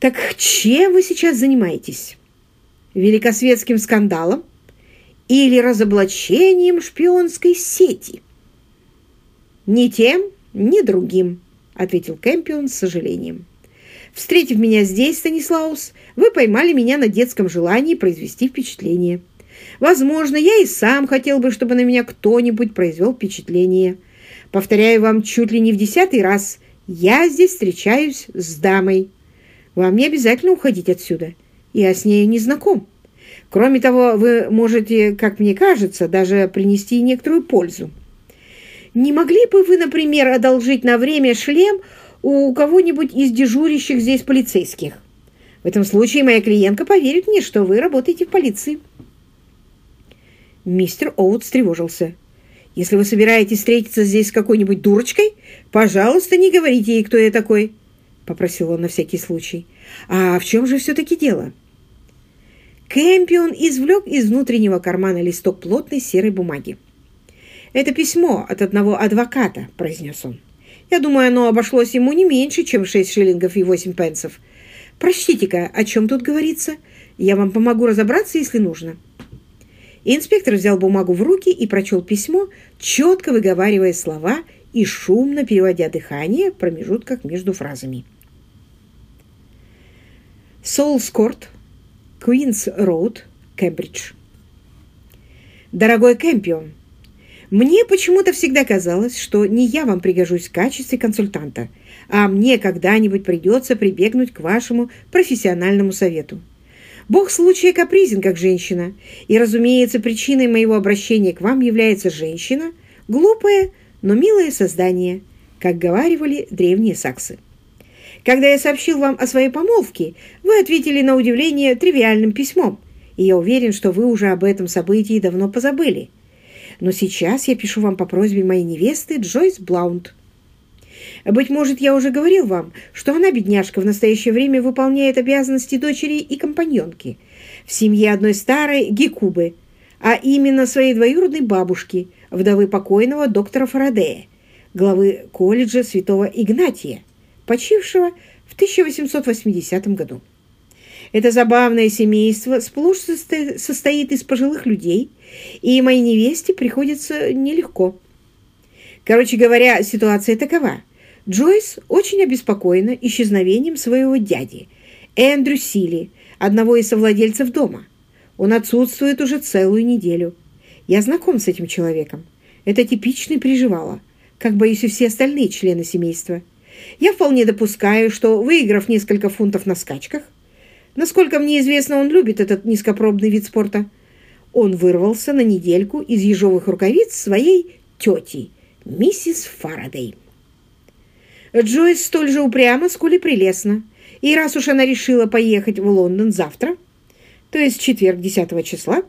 Так чем вы сейчас занимаетесь? Великосветским скандалом или разоблачением шпионской сети? Ни тем, ни другим, ответил Кэмпион с сожалением. Встретив меня здесь, Станислаус, вы поймали меня на детском желании произвести впечатление. Возможно, я и сам хотел бы, чтобы на меня кто-нибудь произвел впечатление. Повторяю вам чуть ли не в десятый раз, я здесь встречаюсь с дамой. Вам не обязательно уходить отсюда. Я с ней не знаком. Кроме того, вы можете, как мне кажется, даже принести некоторую пользу. Не могли бы вы, например, одолжить на время шлем у кого-нибудь из дежурящих здесь полицейских? В этом случае моя клиентка поверит мне, что вы работаете в полиции. Мистер Оут встревожился. «Если вы собираетесь встретиться здесь с какой-нибудь дурочкой, пожалуйста, не говорите ей, кто я такой попросил он на всякий случай. «А в чем же все-таки дело?» Кэмпион извлек из внутреннего кармана листок плотной серой бумаги. «Это письмо от одного адвоката», — произнес он. «Я думаю, оно обошлось ему не меньше, чем шесть шиллингов и восемь пенсов. Прочтите-ка, о чем тут говорится. Я вам помогу разобраться, если нужно». Инспектор взял бумагу в руки и прочел письмо, четко выговаривая слова и шумно переводя дыхание в промежутках между фразами. Солскорт, Куинс Роуд, Кембридж. Дорогой Кэмпион, мне почему-то всегда казалось, что не я вам пригожусь в качестве консультанта, а мне когда-нибудь придется прибегнуть к вашему профессиональному совету. Бог случая капризен, как женщина, и, разумеется, причиной моего обращения к вам является женщина, глупое, но милое создание, как говаривали древние саксы. Когда я сообщил вам о своей помолвке, вы ответили на удивление тривиальным письмом, и я уверен, что вы уже об этом событии давно позабыли. Но сейчас я пишу вам по просьбе моей невесты Джойс Блаунд. Быть может, я уже говорил вам, что она, бедняжка, в настоящее время выполняет обязанности дочери и компаньонки в семье одной старой Гекубы, а именно своей двоюродной бабушки, вдовы покойного доктора Фарадея, главы колледжа святого Игнатия, почившего в 1880 году. Это забавное семейство сплошь состоит из пожилых людей, и моей невесте приходится нелегко. Короче говоря, ситуация такова. Джойс очень обеспокоена исчезновением своего дяди, Эндрю Сили, одного из совладельцев дома. Он отсутствует уже целую неделю. Я знаком с этим человеком. Это типичный приживало, как, боюсь, и все остальные члены семейства. Я вполне допускаю, что, выиграв несколько фунтов на скачках, насколько мне известно, он любит этот низкопробный вид спорта, он вырвался на недельку из ежовых рукавиц своей тети, миссис Фарадей. Джойс столь же упряма, сколь и прелестна, и раз уж она решила поехать в Лондон завтра, то есть четверг 10 числа,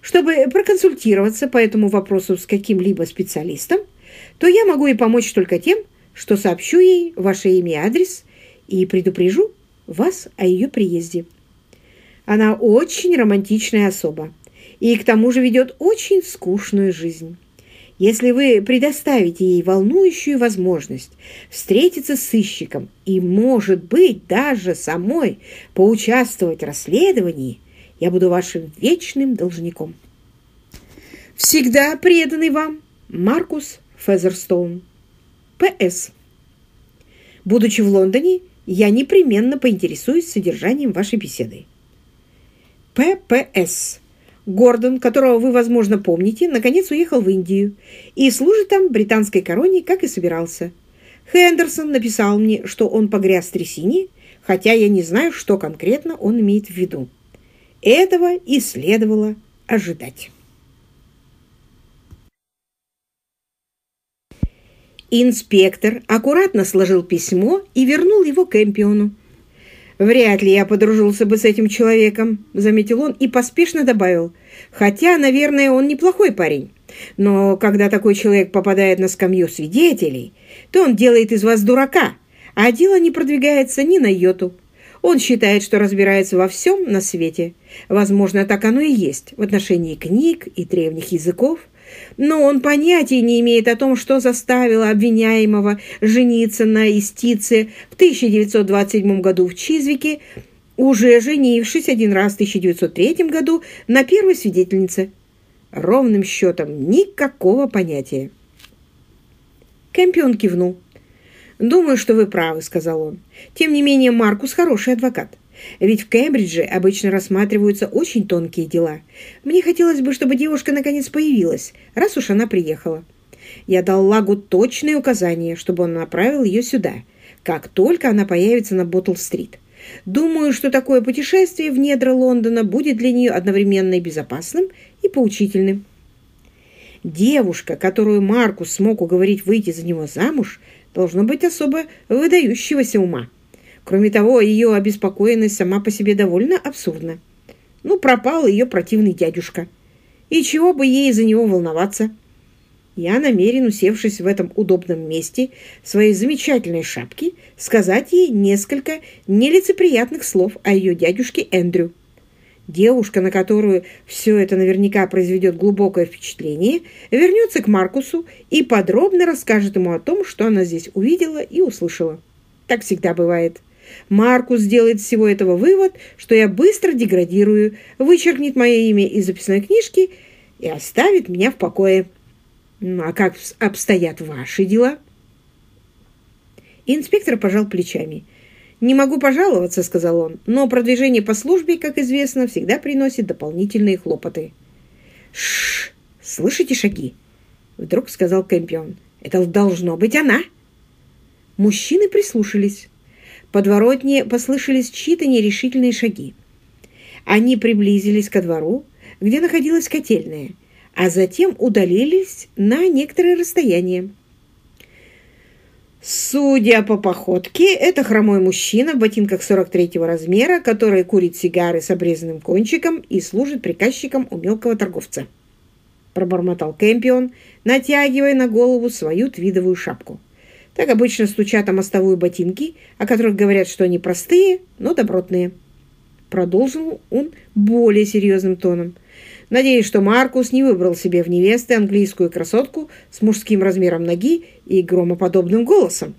чтобы проконсультироваться по этому вопросу с каким-либо специалистом, то я могу ей помочь только тем, что сообщу ей ваше имя и адрес и предупрежу вас о ее приезде. Она очень романтичная особа и к тому же ведет очень скучную жизнь. Если вы предоставите ей волнующую возможность встретиться с сыщиком и, может быть, даже самой поучаствовать в расследовании, я буду вашим вечным должником. Всегда преданный вам Маркус Фезерстоун. П.С. Будучи в Лондоне, я непременно поинтересуюсь содержанием вашей беседы. П.П.С. Гордон, которого вы, возможно, помните, наконец уехал в Индию и служит там британской короне, как и собирался. Хендерсон написал мне, что он погряз в трясине, хотя я не знаю, что конкретно он имеет в виду. Этого и следовало ожидать. Инспектор аккуратно сложил письмо и вернул его Кэмпиону. «Вряд ли я подружился бы с этим человеком», — заметил он и поспешно добавил. «Хотя, наверное, он неплохой парень. Но когда такой человек попадает на скамью свидетелей, то он делает из вас дурака, а дело не продвигается ни на йоту. Он считает, что разбирается во всем на свете. Возможно, так оно и есть в отношении книг и древних языков, но он понятия не имеет о том, что заставило обвиняемого жениться на истице в 1927 году в Чизвике, уже женившись один раз в 1903 году на первой свидетельнице. Ровным счетом никакого понятия. Кэмпион кивнул. «Думаю, что вы правы», — сказал он. «Тем не менее, Маркус хороший адвокат. Ведь в Кембридже обычно рассматриваются очень тонкие дела. Мне хотелось бы, чтобы девушка наконец появилась, раз уж она приехала. Я дал Лагу точные указания, чтобы он направил ее сюда, как только она появится на Боттл-стрит. Думаю, что такое путешествие в недра Лондона будет для нее одновременно и безопасным, и поучительным. Девушка, которую Маркус смог уговорить выйти за него замуж, должно быть особо выдающегося ума. Кроме того, ее обеспокоенность сама по себе довольно абсурдна. Ну, пропал ее противный дядюшка. И чего бы ей за него волноваться? Я намерен, усевшись в этом удобном месте своей замечательной шапки, сказать ей несколько нелицеприятных слов о ее дядюшке Эндрю. Девушка, на которую все это наверняка произведет глубокое впечатление, вернется к Маркусу и подробно расскажет ему о том, что она здесь увидела и услышала. Так всегда бывает. Маркус сделает всего этого вывод, что я быстро деградирую, вычеркнет мое имя из записной книжки и оставит меня в покое. Ну, а как обстоят ваши дела? Инспектор пожал плечами. «Не могу пожаловаться», — сказал он, «но продвижение по службе, как известно, всегда приносит дополнительные хлопоты». «Шш! Слышите шаги?» — вдруг сказал Кэмпион. «Это должно быть она!» Мужчины прислушались подворотне послышались чьи-то нерешительные шаги. Они приблизились ко двору, где находилась котельная, а затем удалились на некоторое расстояние. Судя по походке, это хромой мужчина в ботинках 43-го размера, который курит сигары с обрезанным кончиком и служит приказчиком у мелкого торговца. Пробормотал Кэмпион, натягивая на голову свою твидовую шапку. Так обычно стучат о мостовую ботинки, о которых говорят, что они простые, но добротные. Продолжил он более серьезным тоном. Надеюсь, что Маркус не выбрал себе в невесты английскую красотку с мужским размером ноги и громоподобным голосом.